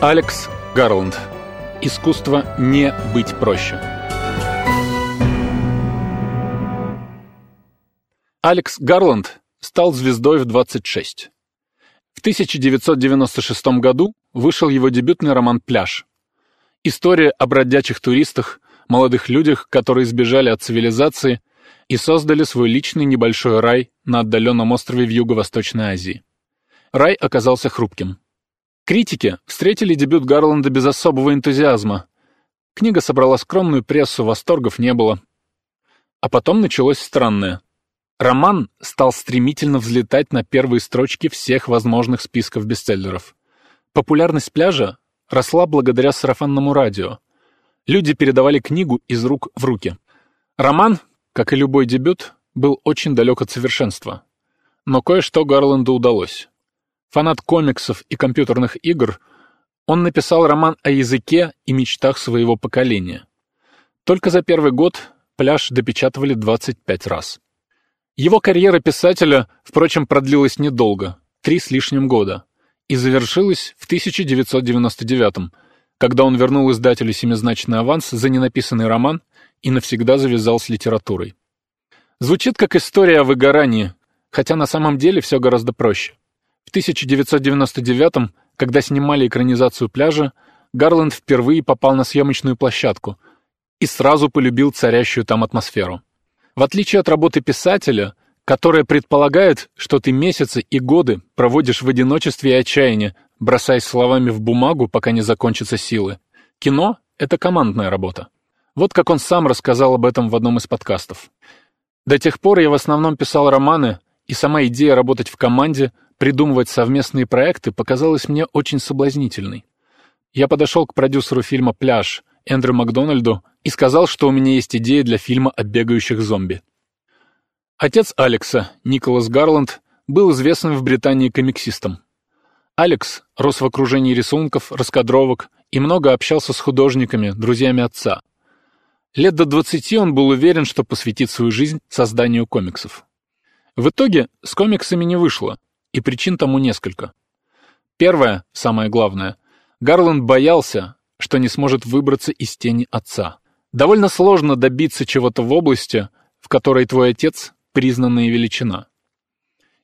Алекс Гарланд. Искусство не быть проще. Алекс Гарланд стал звездой в 26. В 1996 году вышел его дебютный роман «Пляж». История о бродячих туристах, молодых людях, которые сбежали от цивилизации и создали свой личный небольшой рай на отдаленном острове в Юго-Восточной Азии. Рай оказался хрупким. Критики встретили дебют Гарланда без особого энтузиазма. Книга собрала скромную прессу, восторгов не было. А потом началось странное. Роман стал стремительно взлетать на первые строчки всех возможных списков бестселлеров. Популярность пляжа росла благодаря сарафанному радио. Люди передавали книгу из рук в руки. Роман, как и любой дебют, был очень далек от совершенства. Но кое-что Гарланду удалось. Фанат комиксов и компьютерных игр, он написал роман о языке и мечтах своего поколения. Только за первый год «Пляж» допечатывали 25 раз. Его карьера писателя, впрочем, продлилась недолго, три с лишним года, и завершилась в 1999 когда он вернул издателю семизначный аванс за ненаписанный роман и навсегда завязал с литературой. Звучит как история о выгорании, хотя на самом деле все гораздо проще. В 1999 когда снимали экранизацию пляжа, Гарланд впервые попал на съемочную площадку и сразу полюбил царящую там атмосферу. В отличие от работы писателя, которая предполагает, что ты месяцы и годы проводишь в одиночестве и отчаянии, бросаясь словами в бумагу, пока не закончатся силы, кино — это командная работа. Вот как он сам рассказал об этом в одном из подкастов. До тех пор я в основном писал романы, и сама идея работать в команде — придумывать совместные проекты показалось мне очень соблазнительной. Я подошел к продюсеру фильма «Пляж» Эндрю Макдональду и сказал, что у меня есть идея для фильма о бегающих зомби. Отец Алекса, Николас Гарланд, был известным в Британии комиксистом. Алекс рос в окружении рисунков, раскадровок и много общался с художниками, друзьями отца. Лет до 20 он был уверен, что посвятит свою жизнь созданию комиксов. В итоге с комиксами не вышло, и причин тому несколько. Первое, самое главное, Гарланд боялся, что не сможет выбраться из тени отца. Довольно сложно добиться чего-то в области, в которой твой отец — признанная величина.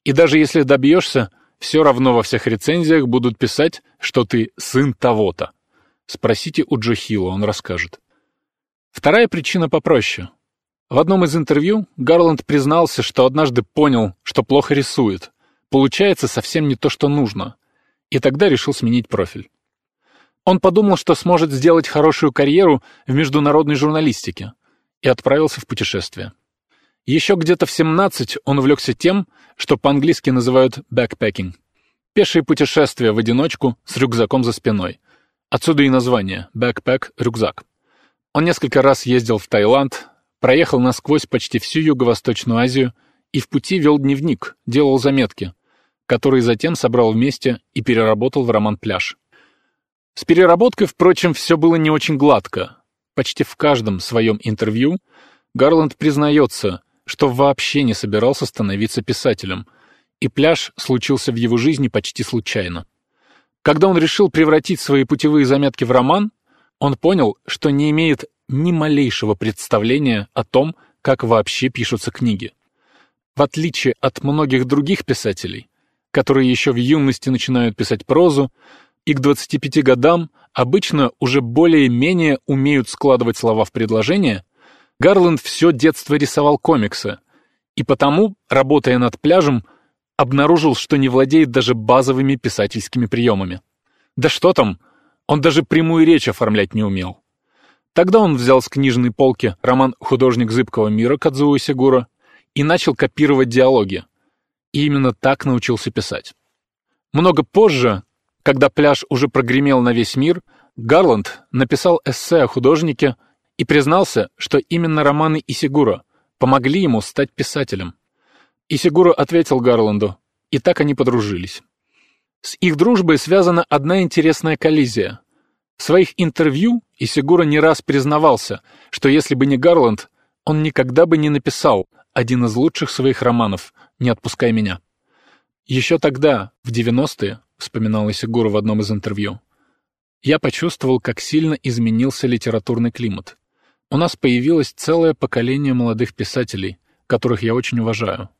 И даже если добьешься, все равно во всех рецензиях будут писать, что ты сын того-то. Спросите у Джо Хилла, он расскажет. Вторая причина попроще. В одном из интервью Гарланд признался, что однажды понял, что плохо рисует, Получается совсем не то, что нужно. И тогда решил сменить профиль. Он подумал, что сможет сделать хорошую карьеру в международной журналистике, и отправился в путешествие. Еще где-то в 17 он увлекся тем, что по-английски называют backpacking. Пешие путешествия в одиночку с рюкзаком за спиной. Отсюда и название backpack рюкзак. Он несколько раз ездил в Таиланд, проехал насквозь почти всю Юго-Восточную Азию и в пути вел дневник, делал заметки, который затем собрал вместе и переработал в роман «Пляж». С переработкой, впрочем, все было не очень гладко. Почти в каждом своем интервью Гарланд признается, что вообще не собирался становиться писателем, и «Пляж» случился в его жизни почти случайно. Когда он решил превратить свои путевые заметки в роман, он понял, что не имеет ни малейшего представления о том, как вообще пишутся книги. В отличие от многих других писателей, которые еще в юности начинают писать прозу, и к 25 годам обычно уже более-менее умеют складывать слова в предложения, Гарланд все детство рисовал комиксы, и потому, работая над пляжем, обнаружил, что не владеет даже базовыми писательскими приемами. Да что там, он даже прямую речь оформлять не умел. Тогда он взял с книжной полки роман «Художник зыбкого мира» Кадзуо Сигура и начал копировать диалоги, и именно так научился писать. Много позже, когда пляж уже прогремел на весь мир, Гарланд написал эссе о художнике и признался, что именно романы Исигура помогли ему стать писателем. Исигура ответил Гарланду, и так они подружились. С их дружбой связана одна интересная коллизия. В своих интервью Исигура не раз признавался, что если бы не Гарланд, он никогда бы не написал один из лучших своих романов «Не отпускай меня». Еще тогда, в 90-е, вспоминал Исигура в одном из интервью, я почувствовал, как сильно изменился литературный климат. У нас появилось целое поколение молодых писателей, которых я очень уважаю.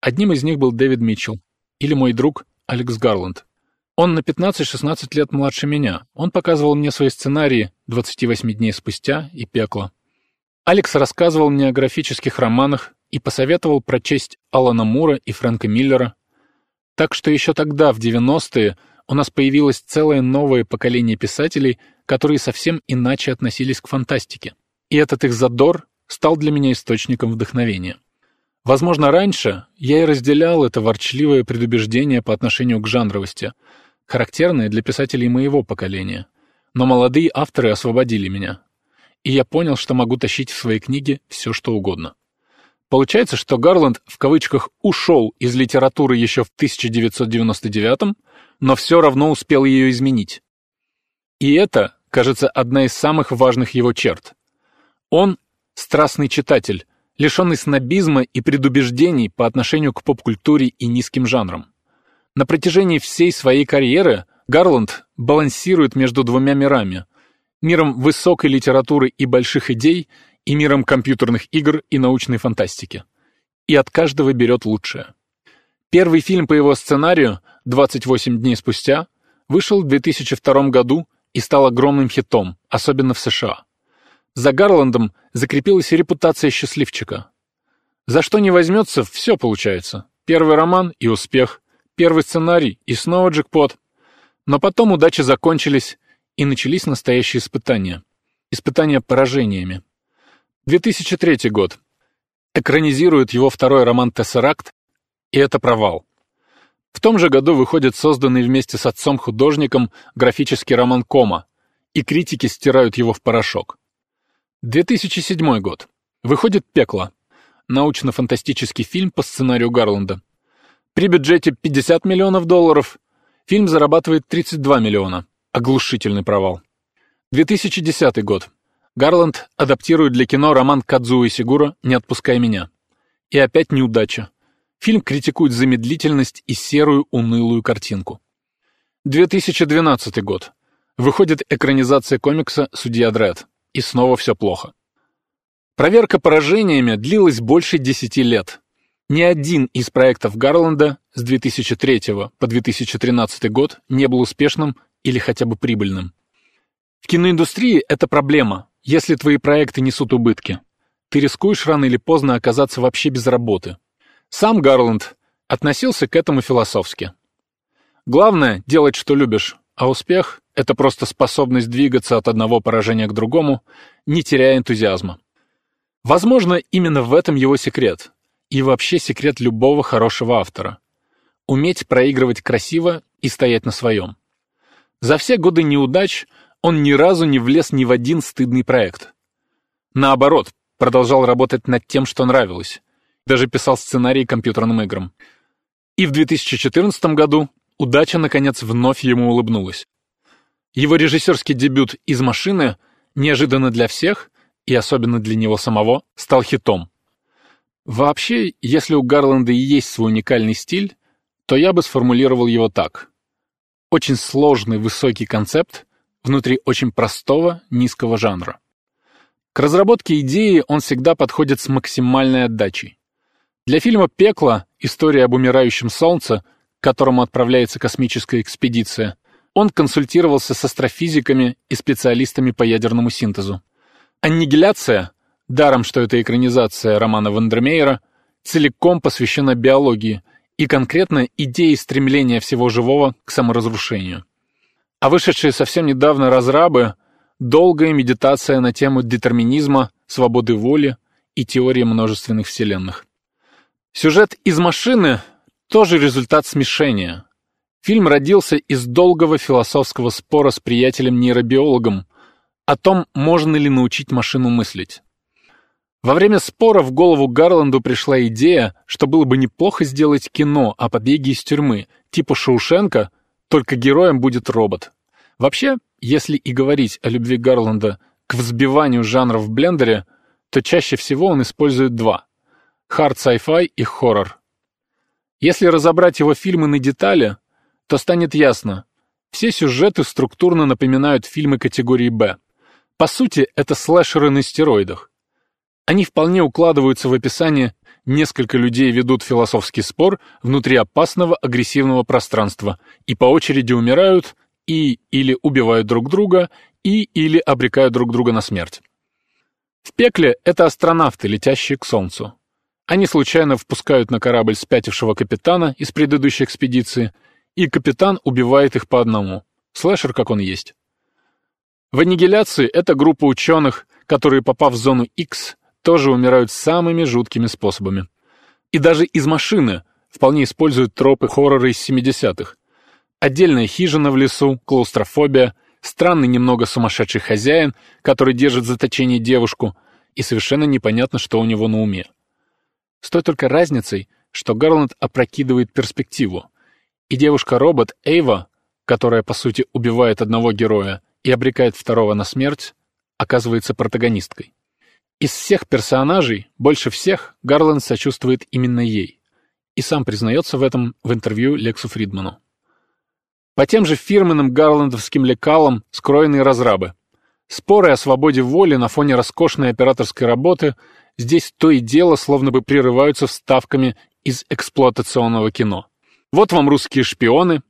Одним из них был Дэвид Митчелл, или мой друг Алекс Гарланд. Он на 15-16 лет младше меня. Он показывал мне свои сценарии «28 дней спустя» и «Пекло». Алекс рассказывал мне о графических романах и посоветовал прочесть Алана Мура и Фрэнка Миллера. Так что еще тогда, в 90-е, у нас появилось целое новое поколение писателей, которые совсем иначе относились к фантастике. И этот их задор стал для меня источником вдохновения. Возможно, раньше я и разделял это ворчливое предубеждение по отношению к жанровости, характерное для писателей моего поколения. Но молодые авторы освободили меня. И я понял, что могу тащить в свои книги все, что угодно. Получается, что Гарланд в кавычках «ушел» из литературы еще в 1999 но все равно успел ее изменить. И это, кажется, одна из самых важных его черт. Он — страстный читатель, лишенный снобизма и предубеждений по отношению к поп-культуре и низким жанрам. На протяжении всей своей карьеры Гарланд балансирует между двумя мирами — миром высокой литературы и больших идей и миром компьютерных игр и научной фантастики. И от каждого берет лучшее. Первый фильм по его сценарию «28 дней спустя» вышел в 2002 году и стал огромным хитом, особенно в США. За Гарландом закрепилась репутация счастливчика. За что не возьмется, все получается. Первый роман и успех, первый сценарий и снова джекпот. Но потом удачи закончились, и начались настоящие испытания. Испытания поражениями. 2003 год. Экранизирует его второй роман «Тессеракт», и это провал. В том же году выходит созданный вместе с отцом-художником графический роман «Кома», и критики стирают его в порошок. 2007 год. Выходит «Пекло», научно-фантастический фильм по сценарию Гарланда. При бюджете 50 миллионов долларов фильм зарабатывает 32 миллиона. Оглушительный провал. 2010 год. Гарланд адаптирует для кино роман Кадзуи Сигура «Не отпускай меня». И опять неудача. Фильм критикует замедлительность и серую унылую картинку. 2012 год. Выходит экранизация комикса «Судья Дред». И снова все плохо. Проверка поражениями длилась больше 10 лет. Ни один из проектов Гарланда с 2003 по 2013 год не был успешным или хотя бы прибыльным. В киноиндустрии это проблема, если твои проекты несут убытки. Ты рискуешь рано или поздно оказаться вообще без работы. Сам Гарланд относился к этому философски. Главное — делать, что любишь, а успех — это просто способность двигаться от одного поражения к другому, не теряя энтузиазма. Возможно, именно в этом его секрет. И вообще секрет любого хорошего автора. Уметь проигрывать красиво и стоять на своем. За все годы неудач он ни разу не влез ни в один стыдный проект. Наоборот, продолжал работать над тем, что нравилось. Даже писал сценарии компьютерным играм. И в 2014 году удача, наконец, вновь ему улыбнулась. Его режиссерский дебют «Из машины» неожиданно для всех, и особенно для него самого, стал хитом. Вообще, если у Гарланда и есть свой уникальный стиль, то я бы сформулировал его так. Очень сложный высокий концепт внутри очень простого низкого жанра. К разработке идеи он всегда подходит с максимальной отдачей. Для фильма «Пекло. История об умирающем солнце», к которому отправляется космическая экспедиция, он консультировался с астрофизиками и специалистами по ядерному синтезу. «Аннигиляция», даром что это экранизация романа Вандермеера, целиком посвящена биологии и конкретно идее стремления всего живого к саморазрушению. А вышедшие совсем недавно «Разрабы» — долгая медитация на тему детерминизма, свободы воли и теории множественных вселенных. Сюжет «Из машины» — тоже результат смешения, Фильм родился из долгого философского спора с приятелем-нейробиологом о том, можно ли научить машину мыслить. Во время спора в голову Гарланду пришла идея, что было бы неплохо сделать кино о побеге из тюрьмы, типа Шоушенка, только героем будет робот. Вообще, если и говорить о любви Гарланда к взбиванию жанров в блендере, то чаще всего он использует два — хард sci-fi и хоррор. Если разобрать его фильмы на детали, то станет ясно. Все сюжеты структурно напоминают фильмы категории «Б». По сути, это слэшеры на стероидах. Они вполне укладываются в описание «несколько людей ведут философский спор внутри опасного агрессивного пространства и по очереди умирают и или убивают друг друга, и или обрекают друг друга на смерть». В пекле это астронавты, летящие к Солнцу. Они случайно впускают на корабль спятившего капитана из предыдущей экспедиции – и капитан убивает их по одному. Слэшер, как он есть. В аннигиляции это группа ученых, которые, попав в зону X, тоже умирают самыми жуткими способами. И даже из машины вполне используют тропы хоррора из 70-х. Отдельная хижина в лесу, клаустрофобия, странный немного сумасшедший хозяин, который держит в заточении девушку, и совершенно непонятно, что у него на уме. С той только разницей, что Гарланд опрокидывает перспективу. И девушка-робот Эйва, которая, по сути, убивает одного героя и обрекает второго на смерть, оказывается протагонисткой. Из всех персонажей больше всех Гарланд сочувствует именно ей. И сам признается в этом в интервью Лексу Фридману. По тем же фирменным гарландовским лекалам скроены разрабы. Споры о свободе воли на фоне роскошной операторской работы здесь то и дело словно бы прерываются вставками из эксплуатационного кино. Вот вам русские шпионы,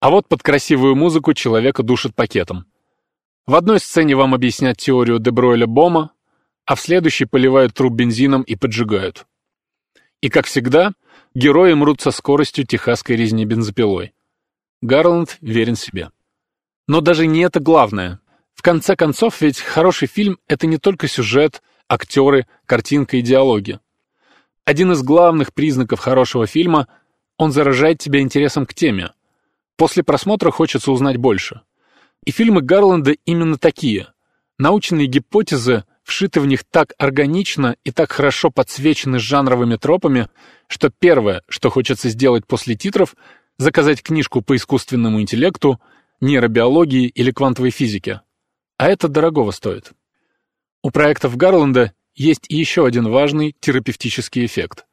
а вот под красивую музыку человека душат пакетом. В одной сцене вам объяснят теорию Дебройля Бома, а в следующей поливают труп бензином и поджигают. И, как всегда, герои мрут со скоростью техасской резни бензопилой. Гарланд верен себе. Но даже не это главное. В конце концов, ведь хороший фильм — это не только сюжет, актеры, картинка и диалоги. Один из главных признаков хорошего фильма — он заражает тебя интересом к теме. После просмотра хочется узнать больше. И фильмы Гарланда именно такие. Научные гипотезы вшиты в них так органично и так хорошо подсвечены жанровыми тропами, что первое, что хочется сделать после титров, заказать книжку по искусственному интеллекту, нейробиологии или квантовой физике. А это дорогого стоит. У проектов Гарланда есть еще один важный терапевтический эффект.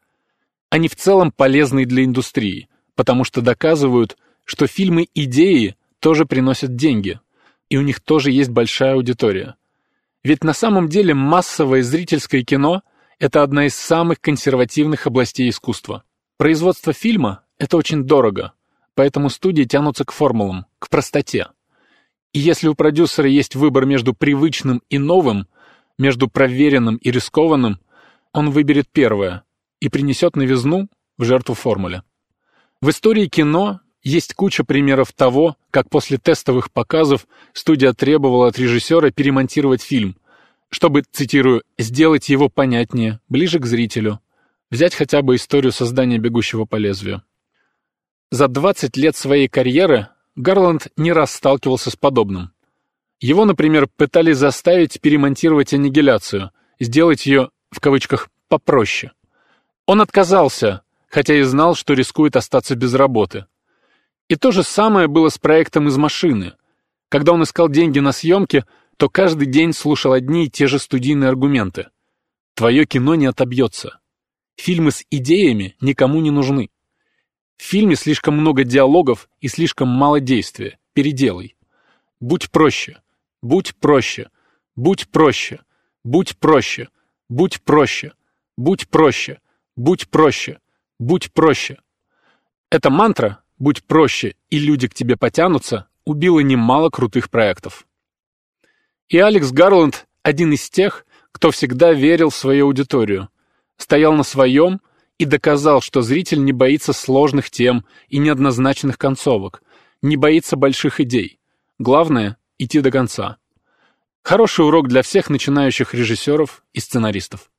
Они в целом полезны для индустрии, потому что доказывают, что фильмы-идеи тоже приносят деньги, и у них тоже есть большая аудитория. Ведь на самом деле массовое зрительское кино – это одна из самых консервативных областей искусства. Производство фильма – это очень дорого, поэтому студии тянутся к формулам, к простоте. И если у продюсера есть выбор между привычным и новым, между проверенным и рискованным, он выберет первое, и принесет новизну в жертву формуле. В истории кино есть куча примеров того, как после тестовых показов студия требовала от режиссера перемонтировать фильм, чтобы, цитирую, «сделать его понятнее, ближе к зрителю», взять хотя бы историю создания «Бегущего по лезвию». За 20 лет своей карьеры Гарланд не раз сталкивался с подобным. Его, например, пытались заставить перемонтировать аннигиляцию, сделать ее, в кавычках, «попроще». Он отказался, хотя и знал, что рискует остаться без работы. И то же самое было с проектом из машины. Когда он искал деньги на съемки, то каждый день слушал одни и те же студийные аргументы. Твое кино не отобьется. Фильмы с идеями никому не нужны. В фильме слишком много диалогов и слишком мало действия. Переделай. Будь проще. Будь проще. Будь проще. Будь проще. Будь проще. Будь проще. Будь проще, будь проще. Эта мантра «будь проще, и люди к тебе потянутся» убила немало крутых проектов. И Алекс Гарланд один из тех, кто всегда верил в свою аудиторию, стоял на своем и доказал, что зритель не боится сложных тем и неоднозначных концовок, не боится больших идей. Главное — идти до конца. Хороший урок для всех начинающих режиссеров и сценаристов.